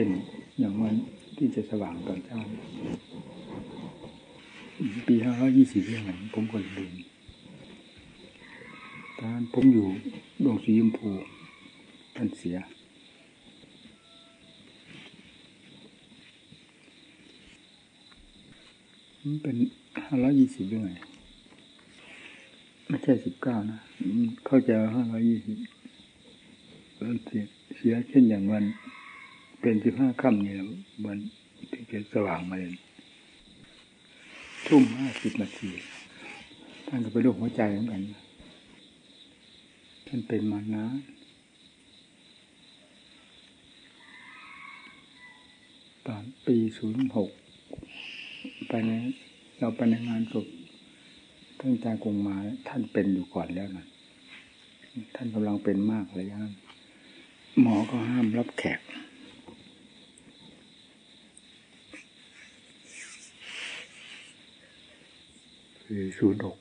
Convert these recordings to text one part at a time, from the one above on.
ช่น อย่างวันที่จะสว่างตอนเช้าปีห้าร้อยี่สิบยังไงผมก็ลืมตอนผมอยู่ดวงสียมพูท่านเสีย มันเป็นห้าร้อยี่สิบยังไงไม่ใช่สิบเก้านะเข้าใจห้าร้อยี่สิบเสียเช่นอย่างวัน เป็นสิบห้าค่ำเนี่ยวันที่จะสว่างมาเลยทุ่มห้าสิบนาทีท่านก็ไปโรคหัวใจเหมือนกันท่านเป็นมานะตอนปีศูนย์หกไปในเราไปในงานศพท่านอาจารย์คงมา ท่านเป็นอยู่ก่อนแล้วนะท่านกำลังเป็นมากเลยนะหมอก็ห้ามรับแขก ศูนย์หก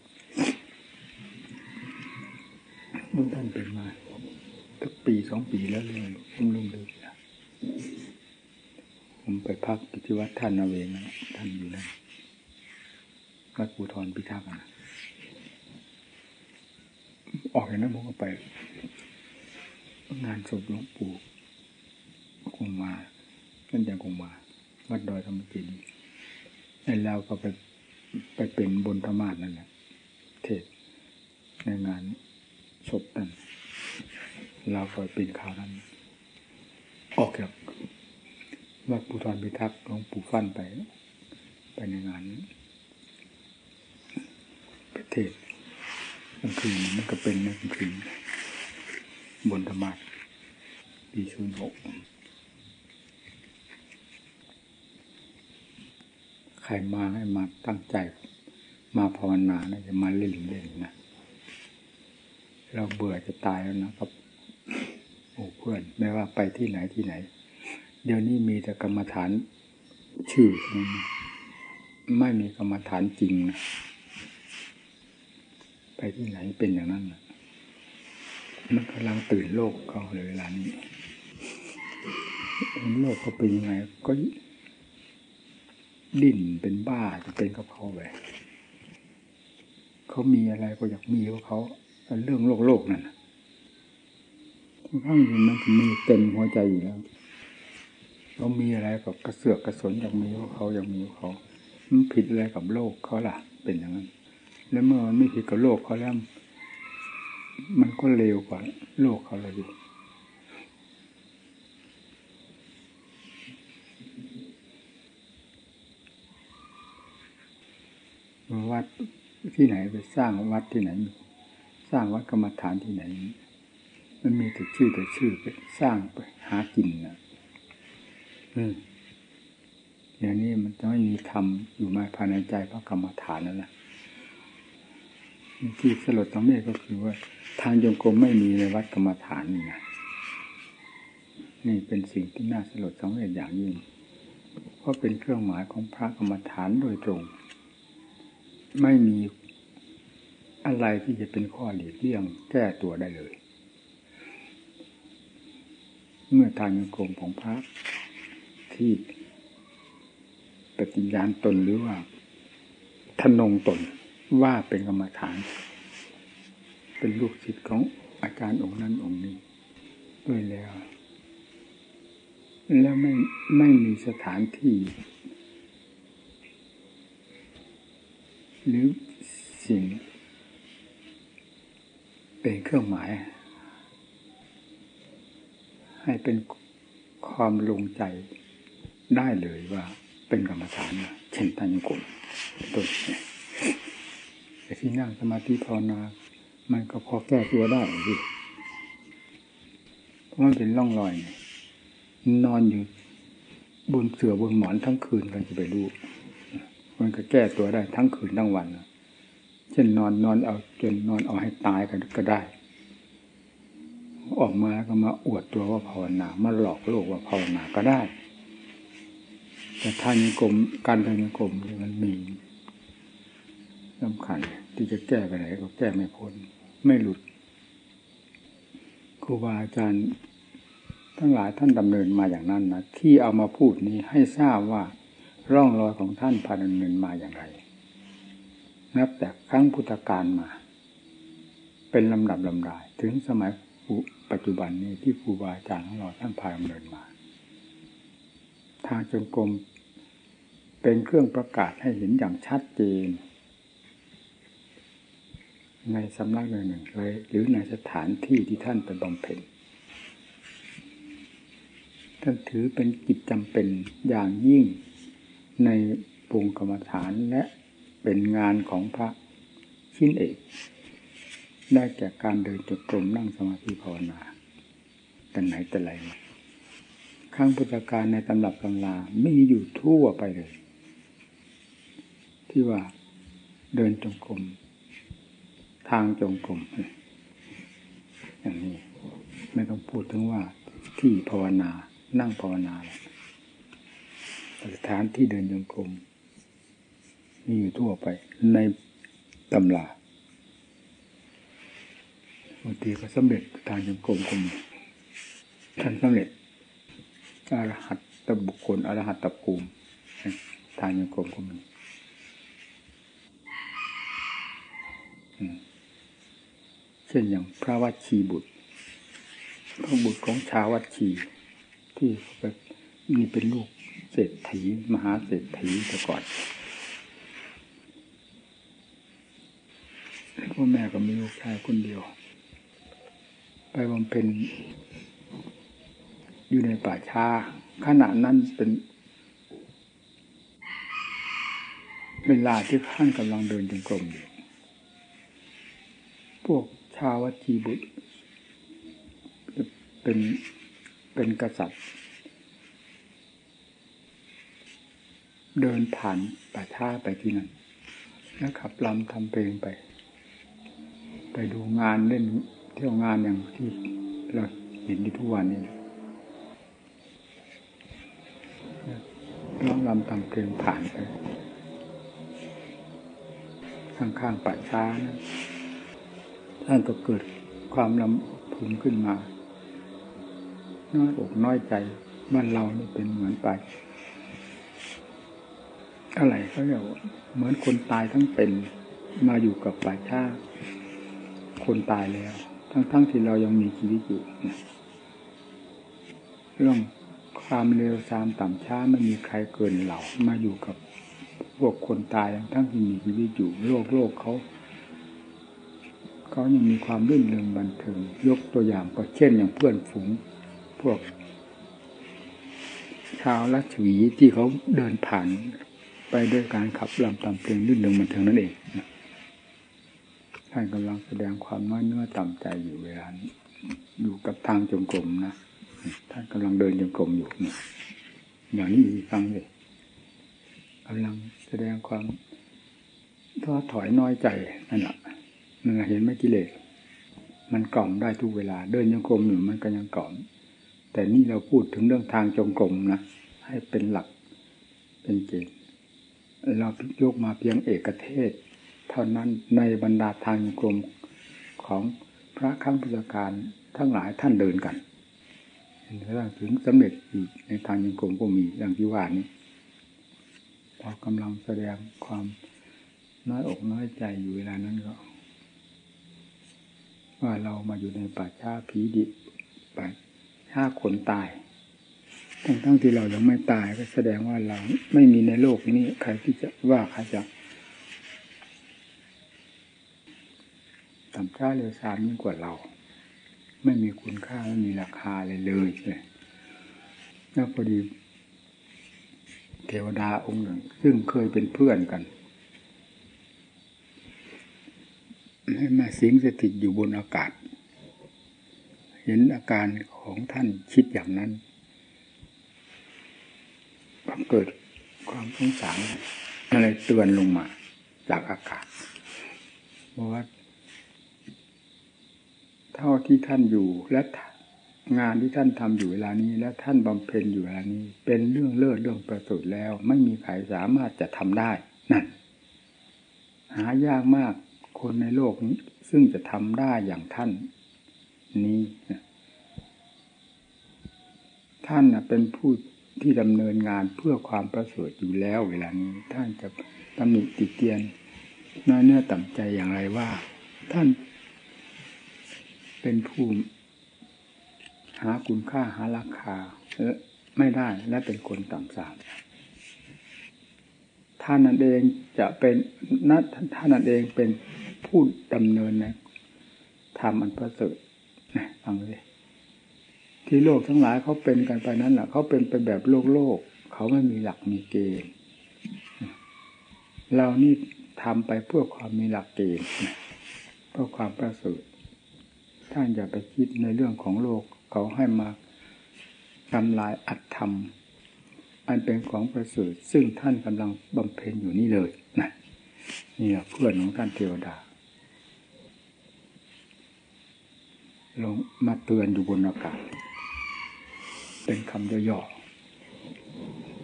มื่อท่านเป็นมาสักปีสองปีแล้วเลยผมลืมเลยผมไปพักที่วัดท่านนาเวงนะท่านอยู่นั่นวัดปูทรพิทักษ์นะออกอย่างนั้นผมก็ไป งานศพหลวงปู่คงมาท่นยังคงมา วัดดอยธรรมจินไอ้เราก็ไป ไปเป็นบนธรรมาสนั่นแหละเทศในงานศพนั่นเราคอยปีนข่าวนั้น ออกจากวัดปูทรพิทักษ์หลวงปู่ฟั่นไป ไปในงานประเทศกลางคืนมันก็เป็นในกลางคืนบนธรรมะปีศูนย์หกใค รมาให้มาตั้งใจ มาภาวนานะจะมาเล่นเล่นนะเราเบื่อจะตายแล้วนะครับโอ้เพื่อนไม่ว่าไปที่ไหนที่ไหน เดี๋ยวนี้มีแต่กรรมฐานชื่อไม่มีกรรมฐานจริงนะไปที่ไหนเป็นอย่างนั้นนะมันกำลังตื่นโลกเขาเลยเวลานี้โลกเขาเป็นยังไงก็ ดิ้นเป็นบ้าจะเป็นกับเขาไปเขามีอะไรก็อยากมีของเขาเรื่องโลกโลกนั่นข้างมันมีเต็มหัวใจอยู่แล้วเขามีอะไรกับกระเสือกกระสนอยากมีของเขาอยากมีของเขามันผิดอะไรกับโลกเขาล่ะ เป็นอย่างนั้น แล้วเมื่อมันไม่ผิดกับโลกเขาแล้วมันก็เร็วกว่า โลกเขาเลย วัดที่ไหนไปสร้างวัดที่ไหน สร้างวัดกรรมฐานที่ไหน มันมีแต่ชื่อแต่ชื่อไปสร้างไปหากินนะอืมอย่างนี้มันจะไม่มีธรรมอยู่มาภายในใจพระกรรมฐานนั่นแหละที่สลดตังเมฆก็คือว่า ทางโยงกรมไม่มีในวัดกรรมฐานนี่นะนี่เป็นสิ่งที่น่าสลดสังเวชอย่างยิ่ง เพราะเป็นเครื่องหมายของพระกรรมฐานโดยตรง ไม่มีอะไรที่จะเป็นข้อหลีกเลี่ยงแก้ตัวได้เลย เมื่อทางโยงกรมของพระที่ปฏิญาณตนหรือว่าทนงตนว่าเป็นกรรมฐาน เป็นลูกศิษย์ของอาจารย์องค์นั้นองค์นี้ด้วยแล้ว แล้วไม่ไม่มีสถานที่ หรือสิ่ง เป็นเครื่องหมาย ให้เป็นความลงใจได้เลยว่าเป็นกรรมฐานเช่นตัญญกุลต้นแต่ที่นั่งสมาธิภาวนามันก็พอแก้ตัวได้ดิเพราะมันเป็นร่องรอย นอนอยู่บนเสื่อบนหมอนทั้งคืนกันจะไปดู มันก็แก้ตัวได้ทั้งคืนทั้งวัน เช่นนอนนอนเอาจนนอนเอาให้ตายกันก็ได้ ออกมาก็มาอวดตัวว่าภาวนามาหลอกโลกว่าภาวนาก็ได้ แต่ทางกรมการทางกรมมันมีสำคัญที่จะแก้ไปไหนก็แก้ไม่พ้นไม่หลุดครูบาอาจารย์ทั้งหลายท่านดำเนินมาอย่างนั้นนะที่เอามาพูดนี้ให้ทราบว่า ร่องรอยของท่านพาดำเนินมาอย่างไร นับแต่ครั้งพุทธกาลมา เป็นลำดับลำดายถึงสมัยปัจจุบันนี้ที่ครูบาอาจารย์ของเราท่านพาดำเนินมา ทางจงกรมเป็นเครื่องประกาศให้เห็นอย่างชัดเจน ในสำนักหนึ่งเลยหรือในสถานที่ที่ท่านไปบำเพ็ญท่านถือเป็นกิจจำเป็นอย่างยิ่ง ในปุงกรรมฐานและเป็นงานของพระชิ้นเอก ได้แก่การเดินจงกรมนั่งสมาธิภาวนาแต่ไหนแต่ไรข้างพุทธการในตำรับตำราไมีอยู่ทั่วไปเลย ที่ว่าเดินจงกรมทางจงกรมอย่างนี้ ไม่ต้องพูดถึงว่าที่ภาวนานั่งภาวนา สถานที่เดินจงกรมมีอยู่ทั่วไป ในตำราบางทีก็สำเร็จทางจงกรมก็มีท่านสำเร็จอรหัตตบุคคลอรหัตตภูมิทางจงกรมก็มีเช่นอย่างพระวัชีบุตร พระบุตรของชาววัชีที่มีเป็นลูก เศรษฐีมหาเศรษฐีแต่ก่อนพ่อแม่ก็มีลูกชายคนเดียว ไปบำเพ็ญอยู่ในป่าชาขณะนั้นเป็นเวลาที่ท่านกำลังเดินจงกรมอยู่ พวกชาววัชีบุตร เป็นเป็นกษัตริย์ เดินผ่านป่าช้าไปที่นั่นแล้วขับลำทำเพลงไป ไปดูงานเล่นเที่ยวงานอย่างที่เราเห็นที่ทุกวันนี้ร้องลำทำเพลงผ่านไป ข้างๆป่าช้านะท่านก็เกิดความลำพึงขึ้นมา น้อยอกน้อยใจบ้านเราเนี่เป็นเหมือนไป อะไรเขาเรียกว่าเหมือนคนตายทั้งเป็นมาอยู่กับป่าชาคนตายแล้ว ทั้งๆทที่เรายังมีชีวิตอยู่เรื่องความเร็วซามต่ำช้าไม่มีใครเกินเรามาอยู่กับพวกคนตายทั้งที่มีชีวิตอยู่โลกโลกเขาเขายังมีความรื่นเริงบันเทิงยกตัวอย่างก็เช่นอย่างเพื่อนฝูง พวกชาวลัชวีที่เขาเดินผ่าน ไปด้วยการขับลำตามเพลงลื่นเริงมันเทิงนั่นเองท่านกำลังแสดงความน้อยเนื้อต่ำใจอยู่เวลานี้อยู่กับทางจงกรมนะท่านกำลังเดินจงกรมอยู่นี่อย่างนี้ฟังเลยกำลังแสดงความท้อถอยน้อยใจนั่นแหละมันเห็นไม่กิเลสมันกล่อมได้ทุกเวลา เดินยังกรมอยู่มันก็ยังกล่อม แต่นี่เราพูดถึงเรื่องทางจงกรมนะให้เป็นหลักเป็นเกณฑ์ เรายกมาเพียงเอกเทศ เท่านั้นในบรรดาทางกรมของพระข้างพุทธการทั้งหลายท่านเดินกันเห็นไหมถึงสำเร็จอีกในทางจงกรมก็มีอย่างที่ว่านี้เรากำลังแสดงความน้อยอกน้อยใจอยู่เวลานั้นก็ ว่าเรามาอยู่ในป่าช้าผีดิบไปถ้าคนตาย ทั้งทั้งที่เรายังไม่ตายก็แสดงว่าเราไม่มีในโลกนี้ใครที่จะว่าใครจะต่ำช้าเร็วซามยิ่งกว่าเรา ไม่มีคุณค่าไม่มีราคาเลยเลยเลยแล้วพอดี เทวดาองค์หนึ่ง ซึ่งเคยเป็นเพื่อนกันให้มาสิงสถิตอยู่บนอากาศ เห็นอาการของท่านคิดอย่างนั้น เกิดความสงสารอะไรเตือนลงมา จากอากาศบอกว่าเท่าที่ท่านอยู่และงานที่ท่านทำอยู่เวลานี้ และท่านบำเพ็ญอยู่เวลานี้ เป็นเรื่องเลิศเรื่องประเสริฐแล้ว ไม่มีใครสามารถจะทำได้นั่นหายากมากคนในโลกนี้ ซึ่งจะทำได้อย่างท่าน นี้ท่านเป็นผู้ ที่ดำเนินงานเพื่อความประเสริฐอยู่แล้วเวลานี้ท่านจะตำหนิติเตียนน้อยเนื้อต่ำใจอย่างไรว่า ท่านเป็นผู้หาคุณค่าหาราคาไม่ได้และเป็นคนต่ำสามท่านนั่นเองจะเป็นนัทท่านนั่นเองเป็นผู้ดำเนินนะทำอันประเสริฐนะฟังเลย ที่โลกทั้งหลายเขาเป็นกันไปนั้นแหละเขาเป็นไปแบบโลกโลกเขาไม่มีหลักมีเกณฑ์เรานี่ทำไปเพื่อความมีหลักเกณฑ์เพื่อความประเสริฐท่านอย่าไปคิดในเรื่องของโลกเขาให้มาทำลายอัตธรรม อันเป็นของประเสริฐซึ่งท่านกำลังบำเพ็ญอยู่นี่เลยนะนี่เพื่อนของท่านเทวดาลงมาเตือนอยู่บนอากาศ เป็นคำย่อ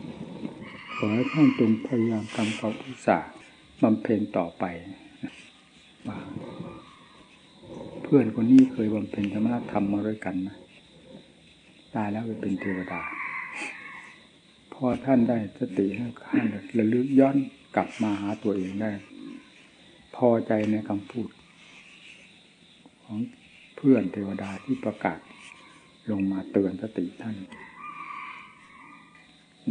ๆขอให้ท่านจงพยายามทำความอุตสาห์บำเพ็ญต่อไปว่าเพื่อนคนนี้เคยบำเพ็ญธรรมะธรรมมาด้วยกันนะตายแล้วไปเป็นเทวดา พอท่านได้สติท่านระลึกย้อนกลับมาหาตัวเองได้ พอใจในคำพูด ของเพื่อนเทวดาที่ประกาศ ลงมาเตือนสติท่าน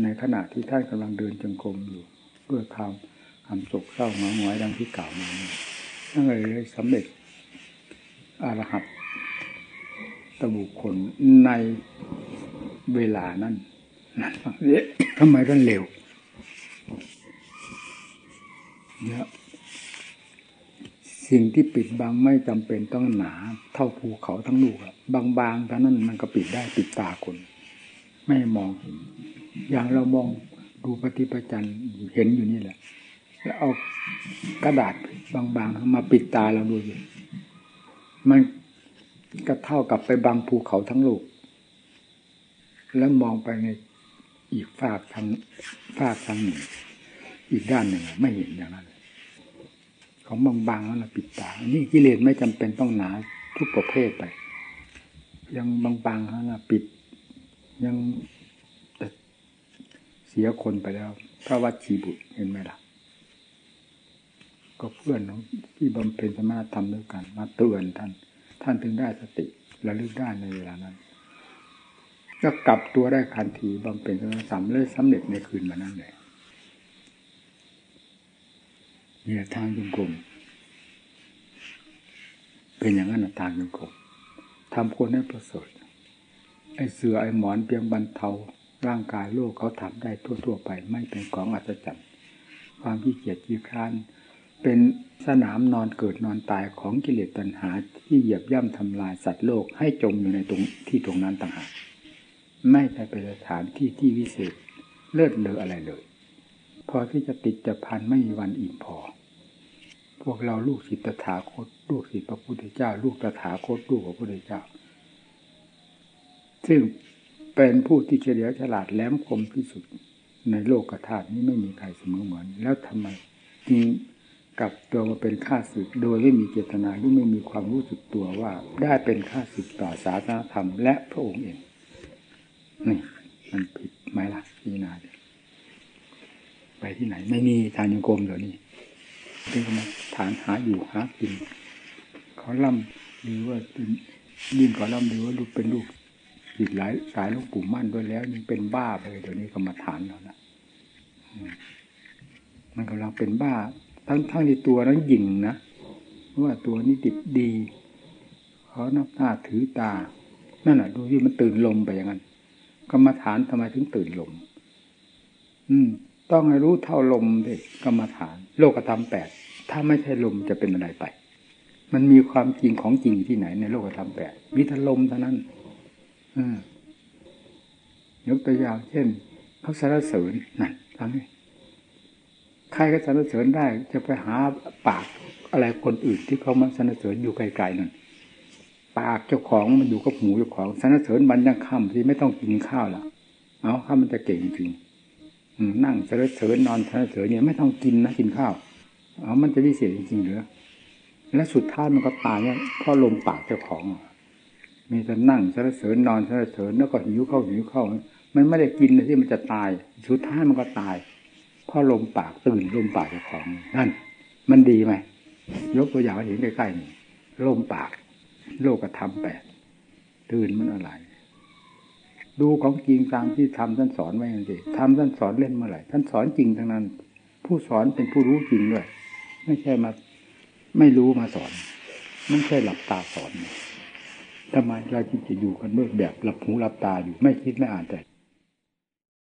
ในขณะที่ท่านกำลังเดินจงกรมอยู่ด้วยความความโศกเศร้าหงอยหงอยดังที่กล่าวมานั่นเลยสำเร็จอรหัตตบุคคลในเวลานั้นนั่นทำไมกันเร็วเนี่ย สิ่งที่ปิดบังไม่จำเป็นต้องหนา เท่าภูเขาทั้งลูกอะบางๆเท่านั้นมันก็ปิดได้ปิดตาคน ไม่มอง อย่างเรามองดูปฏิปจันเห็นอยู่นี่แหละ แล้วเอากระดาษบางๆมาปิดตาเราดูสิมันก็เท่ากับไปบังภูเขาทั้งลูก แล้วมองไปในอีกฝากทางฝากทางหนึ่ง อีกด้านหนึ่งไม่เห็นอย่างนั้น ของบางๆแล้วเราปิดตานี่กิเลสไม่จำเป็นต้องหนาทุกประเภทไป ยังบางๆแล้วนะปิด ยังเสียคนไปแล้ว พระวัดชีบุตรเห็นไหมล่ะ ก็เพื่อนของที่บำเพ็ญสมาธรรมด้วยกัน มาเตือนท่าน ท่านถึงได้สติระลึกได้ในเวลานั้นก็กลับตัวได้คันทีบำเพ็ญสำเร็จสำเร็จในคืนมานั้นเลยเนี่ยทางยุงกลมเป็นอย่างนั้นทางยุงกลมทำคนให้ประเสริฐไอ้เสือไอ้หมอนเพียงบรรเทาร่างกายโลกเขาทำได้ทั่ว ๆ ไป ไม่เป็นของอัศจรรย์ความขี้เกียจขี้คร้าน เป็นสนามนอนเกิดนอนตายของกิเลสตัณหาที่เหยียบย่ำทำลายสัตว์โลกให้จมอยู่ในตรงที่ตรงนั้นต่างหากไม่ใช่เป็นสถานที่ที่วิเศษเลิศเลออะไรเลย พอที่จะติดจะพันไม่มีวันอิ่มพอ พวกเราลูกศิษย์ตถาคต ลูกศิษย์พระพุทธเจ้า ลูกตถาคตลูกพระพุทธเจ้า ซึ่งเป็นผู้ที่เฉลียวฉลาดแหลมคมที่สุดในโลกธาตุนี้ไม่มีใครเสมอเหมือน แล้วทำไมจึงกับตัวมาเป็นข้าศึก โดยไม่มีเจตนาหรือไม่มีความรู้สึกตัวว่า ได้เป็นข้าศึกต่อศาสนาธรรมและพระองค์เองนี่มันผิดไหมล่ะพี่นาไปที่ไหน ไม่มีทานยงกรมเดี๋ยวนี้ เป็นมาฐานหาอยู่หากินเขาล่ำหรือว่ายิ่งเขาล่ำหรือว่าลูกเป็นลูกอีกหลายสายลูกปู่มั่นด้วยแล้วยังเป็นบ้าไปเดี๋ยวนี้กรรมฐานแล้วนะมันกำลังเป็นบ้า ทั้งทั้งที่ตัวนั้นหยิ่งนะว่าตัวนี้ติดดีเขานับหน้าถือตานั่นแหะดูที่มันตื่นลมไปอย่างนั้นกรรมฐานทำไมถึงตื่นลม อืม ต้องให้รู้เท่าลมดิกรรมฐาน โลกธรรมแปดถ้าไม่ใช่ลมจะเป็นอะไรไป มันมีความจริงของจริงที่ไหนในโลกธรรมแปดวิทลมเท่านั้นยกตัวอย่างเช่นเขาสารเสริญนั่นทำให้ใครก็สรรเสริญได้จะไปหาปากอะไรคนอื่นที่เขามาสรรเสริญอยู่ไกลๆนั่นปากเจ้าของมันอยู่กับหูเจ้าของสรรเสริญบันยังค่ำที่ไม่ต้องกินข้าวละเอาข้ามันจะเก่งจริง นั่งสรรเสรินอนสรรเสริเนี่ยไม่ต้องกินนะกินข้าวเอามันจะพิเศษจริงๆหรือและสุดท้ายมันก็ตายเนี่ยเพราะลมปากเจ้าของ มีแต่นั่งสรเสรินอนสรเสริญแล้วก็หิวเข้าหิวเข้า มันไม่ได้กินที่มันจะตาย สุดท้ายมันก็ตายเพราะลมปากตื่นลมปากเจ้าของนั่น มันดีไหมยกตัวอย่างให้เห็นใกล้ๆนี่ลมปาก โลกธรรมแปดตื่นมันอะไร ดูของจริงตามที่ทำท่านสอนไว้ยังไงทำท่านสอนเล่นเมื่อไหร่ท่านสอนจริงทั้งนั้น ผู้สอนเป็นผู้รู้จริงด้วยไม่ใช่มาไม่รู้มาสอน ไม่ใช่หลับตาสอนทำไมเราจึงจะอยู่กันด้วยแบบหลับหูหลับตาอยู่ไม่คิดไม่อ่านแต่